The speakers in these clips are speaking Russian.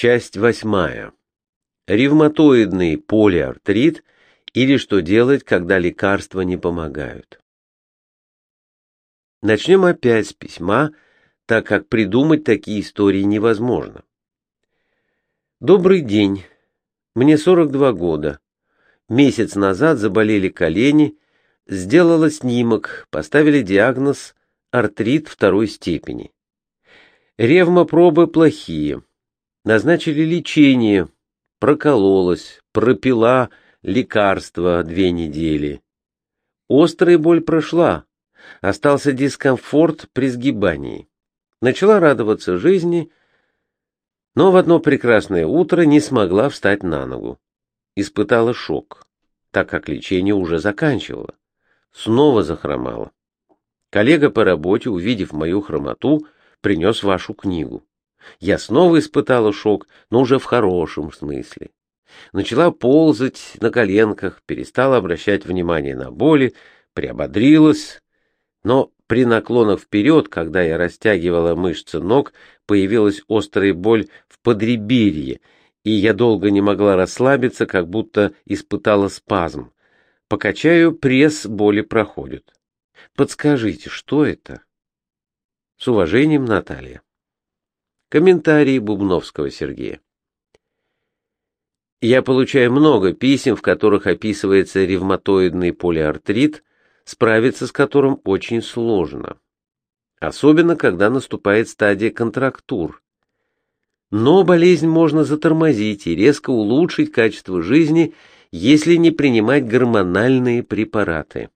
Часть восьмая. Ревматоидный полиартрит или что делать, когда лекарства не помогают. Начнем опять с письма, так как придумать такие истории невозможно. Добрый день. Мне 42 года. Месяц назад заболели колени, сделала снимок, поставили диагноз артрит второй степени. Ревмопробы плохие. Назначили лечение, прокололась, пропила лекарства две недели. Острая боль прошла, остался дискомфорт при сгибании. Начала радоваться жизни, но в одно прекрасное утро не смогла встать на ногу. Испытала шок, так как лечение уже заканчивало. Снова захромала. Коллега по работе, увидев мою хромоту, принес вашу книгу. Я снова испытала шок, но уже в хорошем смысле. Начала ползать на коленках, перестала обращать внимание на боли, приободрилась, но при наклонах вперед, когда я растягивала мышцы ног, появилась острая боль в подреберье, и я долго не могла расслабиться, как будто испытала спазм. Покачаю пресс, боли проходят. Подскажите, что это? С уважением, Наталья. Комментарии Бубновского Сергея. Я получаю много писем, в которых описывается ревматоидный полиартрит, справиться с которым очень сложно. Особенно, когда наступает стадия контрактур. Но болезнь можно затормозить и резко улучшить качество жизни, если не принимать гормональные препараты.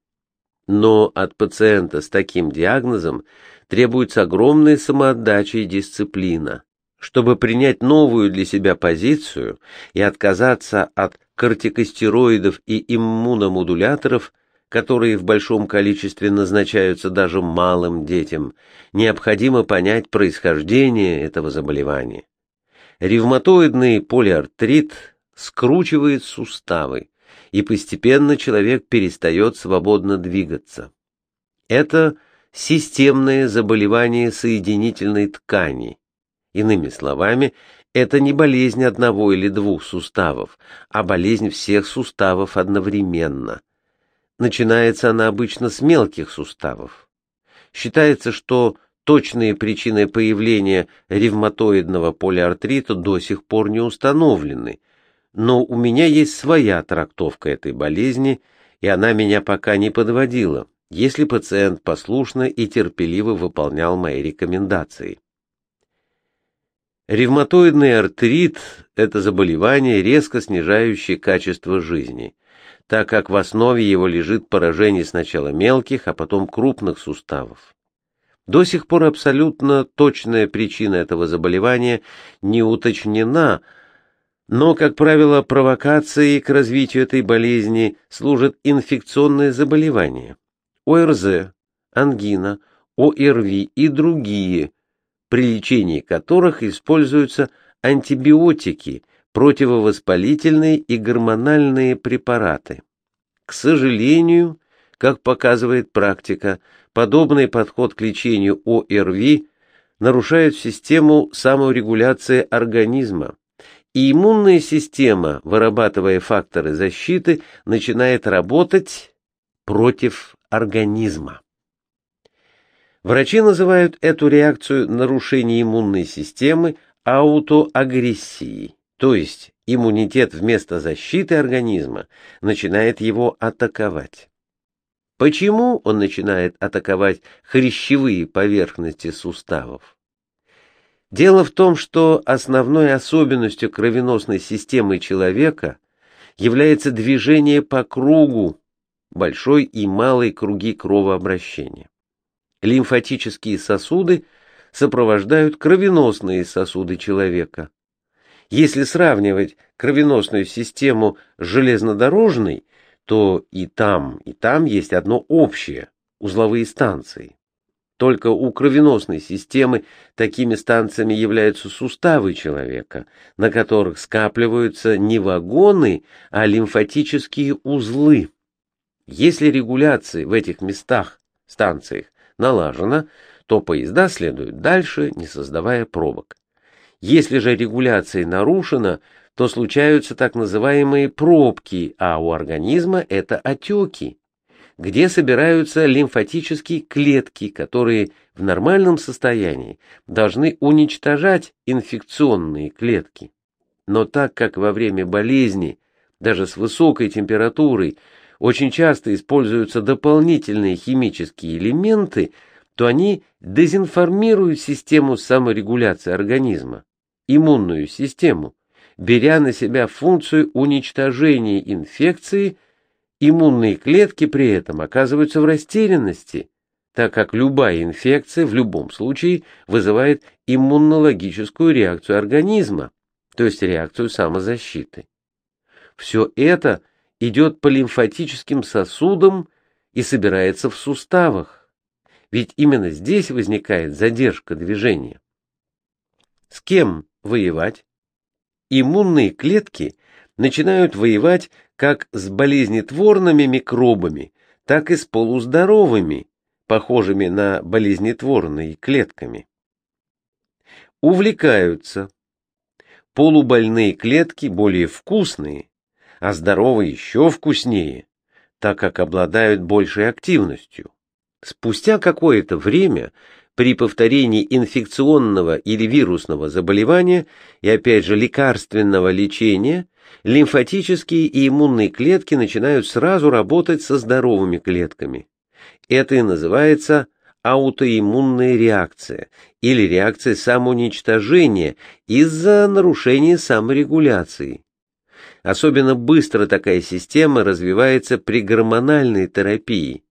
Но от пациента с таким диагнозом требуется огромная самоотдача и дисциплина. Чтобы принять новую для себя позицию и отказаться от кортикостероидов и иммуномодуляторов, которые в большом количестве назначаются даже малым детям, необходимо понять происхождение этого заболевания. Ревматоидный полиартрит скручивает суставы, и постепенно человек перестает свободно двигаться. Это – системное заболевание соединительной ткани. Иными словами, это не болезнь одного или двух суставов, а болезнь всех суставов одновременно. Начинается она обычно с мелких суставов. Считается, что точные причины появления ревматоидного полиартрита до сих пор не установлены, но у меня есть своя трактовка этой болезни, и она меня пока не подводила если пациент послушно и терпеливо выполнял мои рекомендации. Ревматоидный артрит – это заболевание, резко снижающее качество жизни, так как в основе его лежит поражение сначала мелких, а потом крупных суставов. До сих пор абсолютно точная причина этого заболевания не уточнена, но, как правило, провокацией к развитию этой болезни служат инфекционные заболевания. ОРЗ, ангина, ОРВИ и другие, при лечении которых используются антибиотики, противовоспалительные и гормональные препараты. К сожалению, как показывает практика, подобный подход к лечению ОРВИ нарушает систему саморегуляции организма, и иммунная система, вырабатывая факторы защиты, начинает работать против организма. Врачи называют эту реакцию нарушения иммунной системы аутоагрессией, то есть иммунитет вместо защиты организма начинает его атаковать. Почему он начинает атаковать хрящевые поверхности суставов? Дело в том, что основной особенностью кровеносной системы человека является движение по кругу большой и малый круги кровообращения. Лимфатические сосуды сопровождают кровеносные сосуды человека. Если сравнивать кровеносную систему с железнодорожной, то и там, и там есть одно общее – узловые станции. Только у кровеносной системы такими станциями являются суставы человека, на которых скапливаются не вагоны, а лимфатические узлы. Если регуляция в этих местах, станциях, налажена, то поезда следуют дальше, не создавая пробок. Если же регуляция нарушена, то случаются так называемые пробки, а у организма это отеки, где собираются лимфатические клетки, которые в нормальном состоянии должны уничтожать инфекционные клетки. Но так как во время болезни, даже с высокой температурой, очень часто используются дополнительные химические элементы, то они дезинформируют систему саморегуляции организма, иммунную систему, беря на себя функцию уничтожения инфекции, иммунные клетки при этом оказываются в растерянности, так как любая инфекция в любом случае вызывает иммунологическую реакцию организма, то есть реакцию самозащиты. Все это идет по лимфатическим сосудам и собирается в суставах, ведь именно здесь возникает задержка движения. С кем воевать? Иммунные клетки начинают воевать как с болезнетворными микробами, так и с полуздоровыми, похожими на болезнетворные клетками. Увлекаются. Полубольные клетки более вкусные, а здоровые еще вкуснее, так как обладают большей активностью. Спустя какое-то время при повторении инфекционного или вирусного заболевания и опять же лекарственного лечения лимфатические и иммунные клетки начинают сразу работать со здоровыми клетками. Это и называется аутоиммунная реакция или реакция самоуничтожения из-за нарушения саморегуляции. Особенно быстро такая система развивается при гормональной терапии.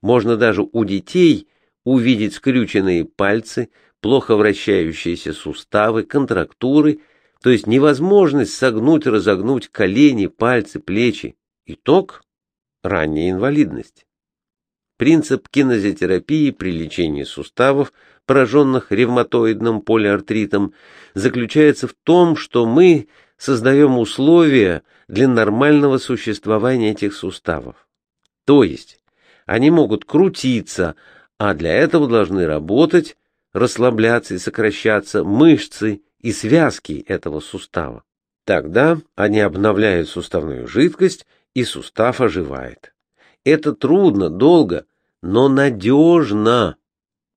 Можно даже у детей увидеть скрюченные пальцы, плохо вращающиеся суставы, контрактуры, то есть невозможность согнуть, разогнуть колени, пальцы, плечи. Итог – ранняя инвалидность. Принцип кинезотерапии при лечении суставов, пораженных ревматоидным полиартритом, заключается в том, что мы создаем условия для нормального существования этих суставов. То есть они могут крутиться, а для этого должны работать, расслабляться и сокращаться мышцы и связки этого сустава. Тогда они обновляют суставную жидкость, и сустав оживает. Это трудно, долго, но надежно,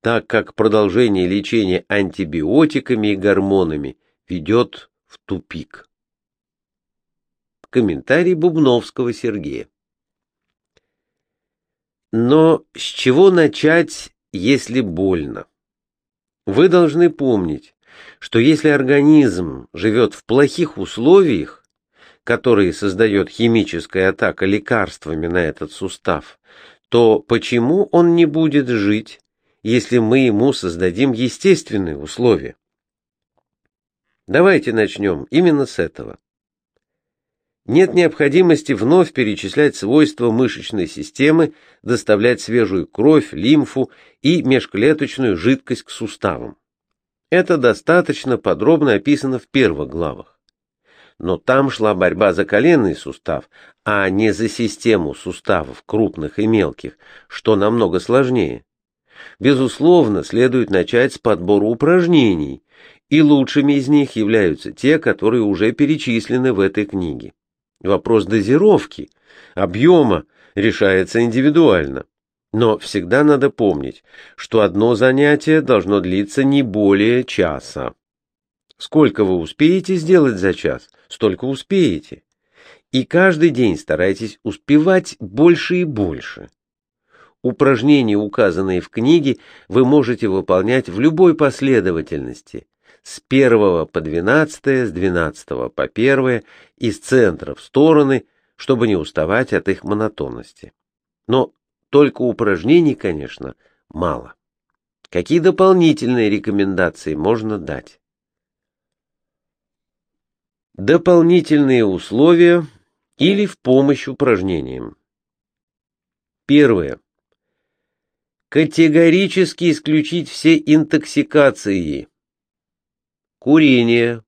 так как продолжение лечения антибиотиками и гормонами ведет в тупик. Комментарий Бубновского Сергея. Но с чего начать, если больно? Вы должны помнить, что если организм живет в плохих условиях, которые создает химическая атака лекарствами на этот сустав, то почему он не будет жить, если мы ему создадим естественные условия? Давайте начнем именно с этого. Нет необходимости вновь перечислять свойства мышечной системы, доставлять свежую кровь, лимфу и межклеточную жидкость к суставам. Это достаточно подробно описано в первых главах. Но там шла борьба за коленный сустав, а не за систему суставов крупных и мелких, что намного сложнее. Безусловно, следует начать с подбора упражнений, и лучшими из них являются те, которые уже перечислены в этой книге. Вопрос дозировки, объема решается индивидуально. Но всегда надо помнить, что одно занятие должно длиться не более часа. Сколько вы успеете сделать за час, столько успеете. И каждый день старайтесь успевать больше и больше. Упражнения, указанные в книге, вы можете выполнять в любой последовательности, с 1 по 12, с 12 по 1, из центра в стороны, чтобы не уставать от их монотонности. Но только упражнений, конечно, мало. Какие дополнительные рекомендации можно дать? Дополнительные условия или в помощь упражнениям. Первое. Категорически исключить все интоксикации курение,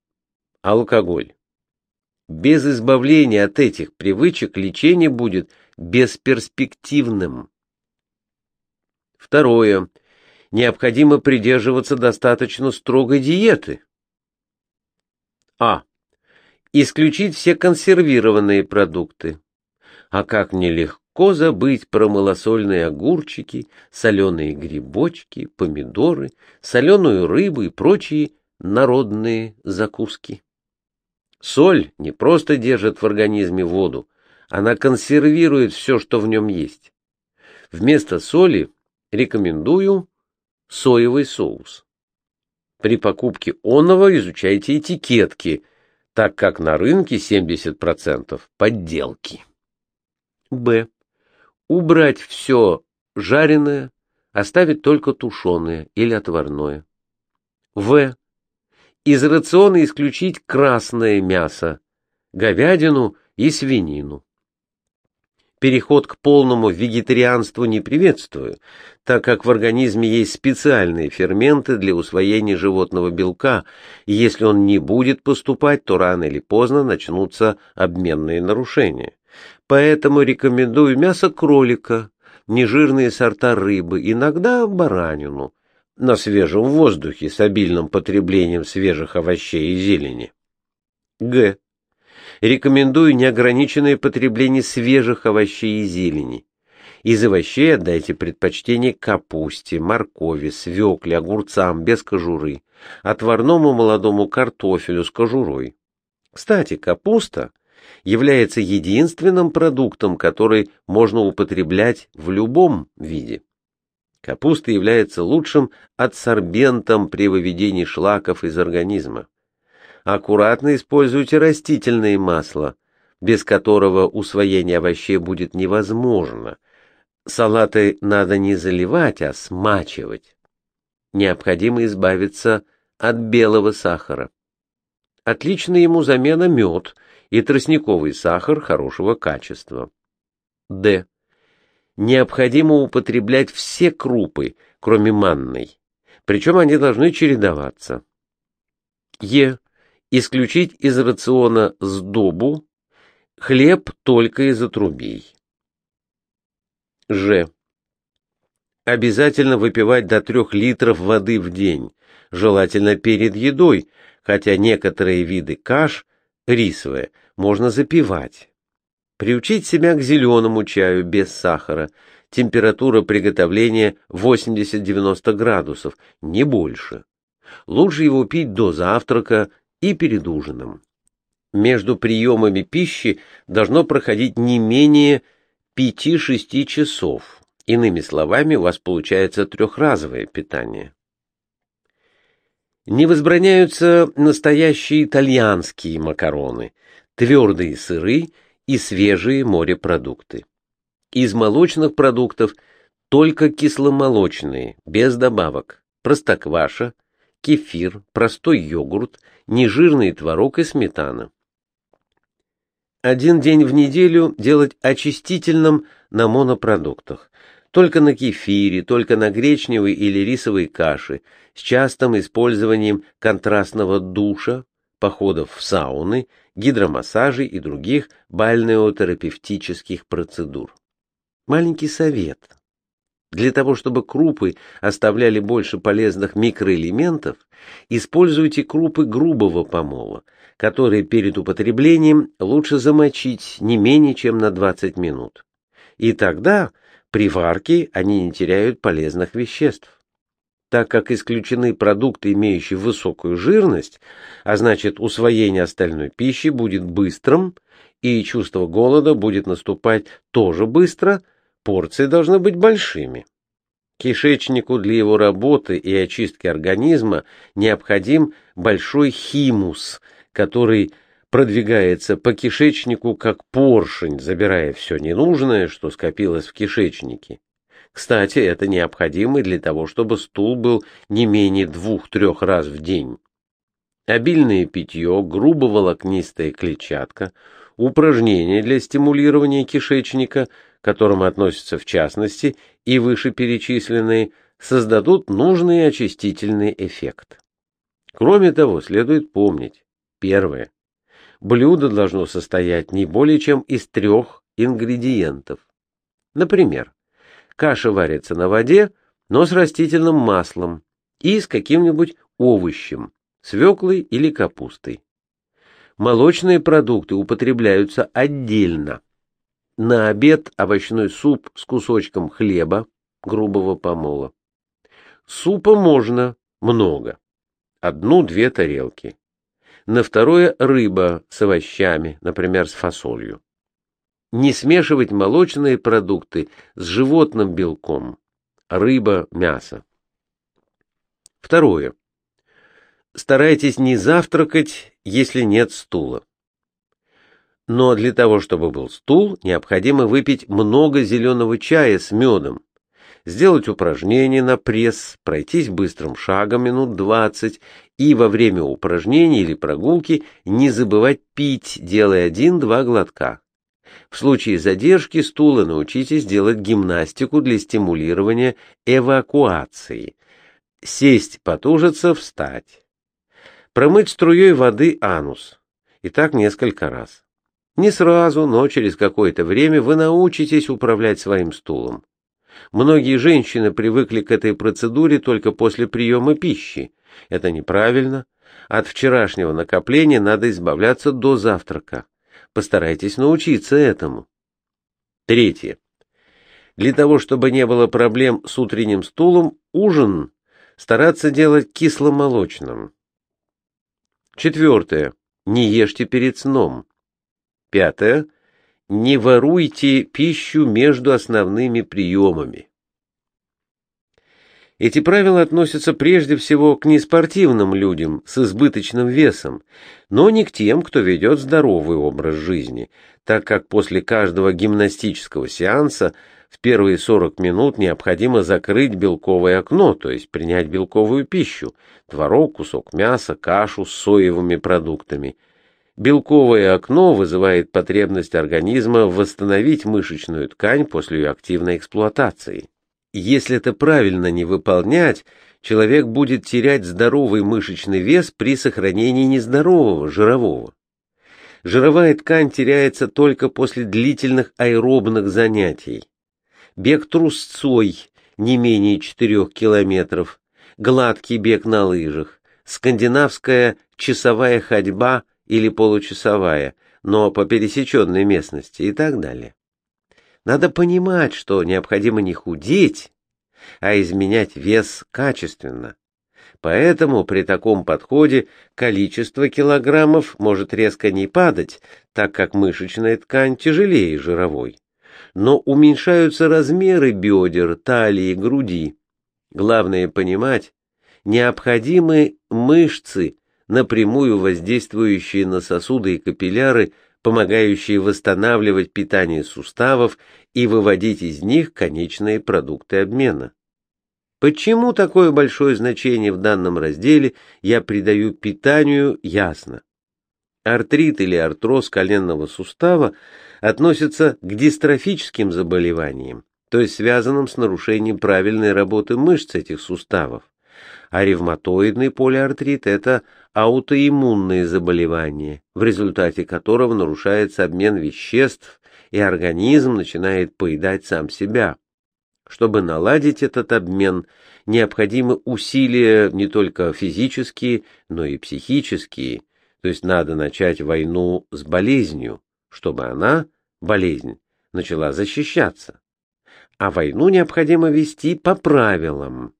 алкоголь. Без избавления от этих привычек лечение будет бесперспективным. Второе. Необходимо придерживаться достаточно строгой диеты. А. Исключить все консервированные продукты. А как нелегко забыть про малосольные огурчики, соленые грибочки, помидоры, соленую рыбу и прочие народные закуски. Соль не просто держит в организме воду, она консервирует все, что в нем есть. Вместо соли рекомендую соевый соус. При покупке оного изучайте этикетки, так как на рынке 70% подделки. Б. Убрать все жареное, оставить только тушеное или отварное. В. Из рациона исключить красное мясо, говядину и свинину. Переход к полному вегетарианству не приветствую, так как в организме есть специальные ферменты для усвоения животного белка, и если он не будет поступать, то рано или поздно начнутся обменные нарушения. Поэтому рекомендую мясо кролика, нежирные сорта рыбы, иногда баранину, на свежем воздухе с обильным потреблением свежих овощей и зелени. Г. Рекомендую неограниченное потребление свежих овощей и зелени. Из овощей отдайте предпочтение капусте, моркови, свекле, огурцам без кожуры, отварному молодому картофелю с кожурой. Кстати, капуста является единственным продуктом, который можно употреблять в любом виде. Капуста является лучшим адсорбентом при выведении шлаков из организма аккуратно используйте растительное масло, без которого усвоение овощей будет невозможно. Салаты надо не заливать, а смачивать. Необходимо избавиться от белого сахара. Отличная ему замена мед и тростниковый сахар хорошего качества. Д. Необходимо употреблять все крупы, кроме манной, причем они должны чередоваться. Е исключить из рациона сдобу, хлеб только из отрубей. Ж. Обязательно выпивать до трех литров воды в день, желательно перед едой, хотя некоторые виды каш, рисовые, можно запивать. Приучить себя к зеленому чаю без сахара, температура приготовления 80-90 градусов, не больше. Лучше его пить до завтрака и перед ужином. Между приемами пищи должно проходить не менее 5-6 часов. Иными словами, у вас получается трехразовое питание. Не возбраняются настоящие итальянские макароны, твердые сыры и свежие морепродукты. Из молочных продуктов только кисломолочные, без добавок, простокваша, кефир, простой йогурт, нежирный творог и сметана. Один день в неделю делать очистительным на монопродуктах, только на кефире, только на гречневой или рисовой каше, с частым использованием контрастного душа, походов в сауны, гидромассажей и других бальнеотерапевтических процедур. Маленький совет. Для того, чтобы крупы оставляли больше полезных микроэлементов, используйте крупы грубого помола, которые перед употреблением лучше замочить не менее чем на 20 минут. И тогда при варке они не теряют полезных веществ. Так как исключены продукты, имеющие высокую жирность, а значит усвоение остальной пищи будет быстрым, и чувство голода будет наступать тоже быстро – порции должны быть большими. Кишечнику для его работы и очистки организма необходим большой химус, который продвигается по кишечнику как поршень, забирая все ненужное, что скопилось в кишечнике. Кстати, это необходимо для того, чтобы стул был не менее двух-трех раз в день. Обильное питье, грубо-волокнистая клетчатка, упражнения для стимулирования кишечника – к которым относятся в частности и вышеперечисленные, создадут нужный очистительный эффект. Кроме того, следует помнить, первое, блюдо должно состоять не более чем из трех ингредиентов. Например, каша варится на воде, но с растительным маслом и с каким-нибудь овощем, свеклой или капустой. Молочные продукты употребляются отдельно. На обед овощной суп с кусочком хлеба, грубого помола. Супа можно много. Одну-две тарелки. На второе рыба с овощами, например, с фасолью. Не смешивать молочные продукты с животным белком. Рыба, мясо. Второе. Старайтесь не завтракать, если нет стула. Но для того, чтобы был стул, необходимо выпить много зеленого чая с медом, сделать упражнение на пресс, пройтись быстрым шагом минут 20 и во время упражнений или прогулки не забывать пить, делая один-два глотка. В случае задержки стула научитесь делать гимнастику для стимулирования эвакуации. Сесть, потужиться, встать. Промыть струей воды анус. И так несколько раз. Не сразу, но через какое-то время вы научитесь управлять своим стулом. Многие женщины привыкли к этой процедуре только после приема пищи. Это неправильно. От вчерашнего накопления надо избавляться до завтрака. Постарайтесь научиться этому. Третье. Для того, чтобы не было проблем с утренним стулом, ужин стараться делать кисломолочным. Четвертое. Не ешьте перед сном. Пятое. Не воруйте пищу между основными приемами. Эти правила относятся прежде всего к неспортивным людям с избыточным весом, но не к тем, кто ведет здоровый образ жизни, так как после каждого гимнастического сеанса в первые 40 минут необходимо закрыть белковое окно, то есть принять белковую пищу, творог, кусок мяса, кашу с соевыми продуктами – Белковое окно вызывает потребность организма восстановить мышечную ткань после ее активной эксплуатации. Если это правильно не выполнять, человек будет терять здоровый мышечный вес при сохранении нездорового жирового. Жировая ткань теряется только после длительных аэробных занятий. Бег трусцой не менее 4 километров, гладкий бег на лыжах, скандинавская часовая ходьба – или получасовая, но по пересеченной местности и так далее. Надо понимать, что необходимо не худеть, а изменять вес качественно. Поэтому при таком подходе количество килограммов может резко не падать, так как мышечная ткань тяжелее жировой. Но уменьшаются размеры бедер, талии, груди. Главное понимать, необходимы мышцы, напрямую воздействующие на сосуды и капилляры, помогающие восстанавливать питание суставов и выводить из них конечные продукты обмена. Почему такое большое значение в данном разделе я придаю питанию, ясно. Артрит или артроз коленного сустава относятся к дистрофическим заболеваниям, то есть связанным с нарушением правильной работы мышц этих суставов а ревматоидный полиартрит – это аутоиммунные заболевания, в результате которого нарушается обмен веществ, и организм начинает поедать сам себя. Чтобы наладить этот обмен, необходимы усилия не только физические, но и психические, то есть надо начать войну с болезнью, чтобы она, болезнь, начала защищаться. А войну необходимо вести по правилам,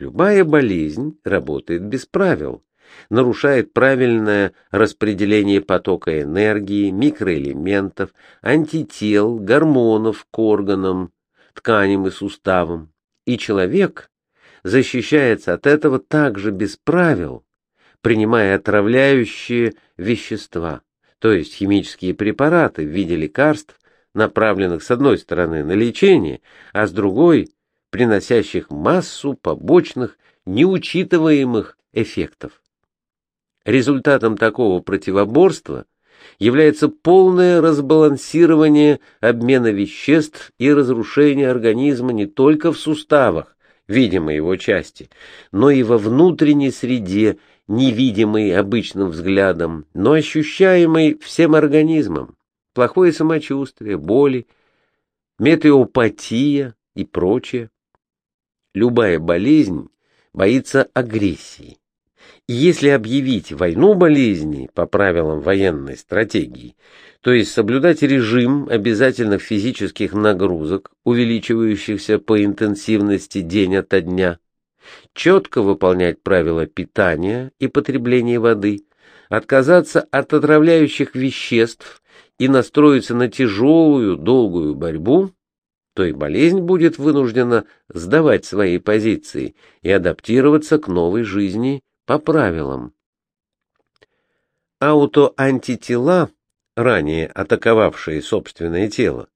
Любая болезнь работает без правил, нарушает правильное распределение потока энергии, микроэлементов, антител, гормонов к органам, тканям и суставам. И человек защищается от этого также без правил, принимая отравляющие вещества, то есть химические препараты в виде лекарств, направленных с одной стороны на лечение, а с другой приносящих массу побочных, неучитываемых эффектов. Результатом такого противоборства является полное разбалансирование обмена веществ и разрушение организма не только в суставах, видимой его части, но и во внутренней среде, невидимой обычным взглядом, но ощущаемой всем организмом. Плохое самочувствие, боли, метеопатия и прочее. Любая болезнь боится агрессии. И если объявить войну болезней по правилам военной стратегии, то есть соблюдать режим обязательных физических нагрузок, увеличивающихся по интенсивности день ото дня, четко выполнять правила питания и потребления воды, отказаться от отравляющих веществ и настроиться на тяжелую, долгую борьбу, то и болезнь будет вынуждена сдавать свои позиции и адаптироваться к новой жизни по правилам. Аутоантитела, ранее атаковавшие собственное тело,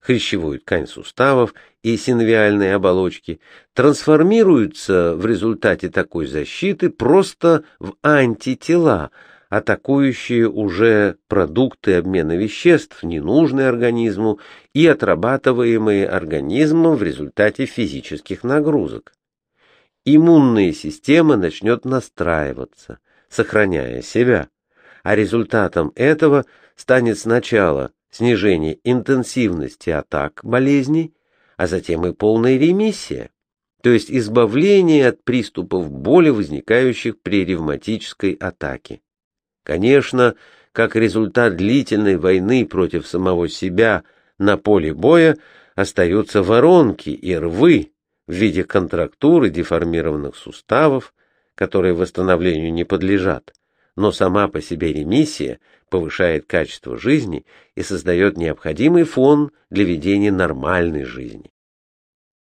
хрящевую ткань суставов и синовиальные оболочки, трансформируются в результате такой защиты просто в антитела, атакующие уже продукты обмена веществ, ненужные организму и отрабатываемые организмом в результате физических нагрузок. Иммунная система начнет настраиваться, сохраняя себя, а результатом этого станет сначала снижение интенсивности атак болезней, а затем и полная ремиссия, то есть избавление от приступов боли, возникающих при ревматической атаке. Конечно, как результат длительной войны против самого себя на поле боя остаются воронки и рвы в виде контрактур и деформированных суставов, которые восстановлению не подлежат, но сама по себе ремиссия повышает качество жизни и создает необходимый фон для ведения нормальной жизни.